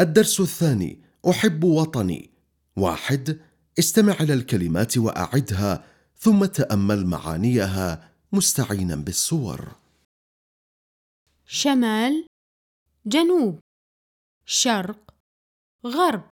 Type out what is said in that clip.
الدرس الثاني أحب وطني. واحد استمع إلى الكلمات وأعدها ثم تأمل معانيها مستعينا بالصور. شمال جنوب. شرق غرب.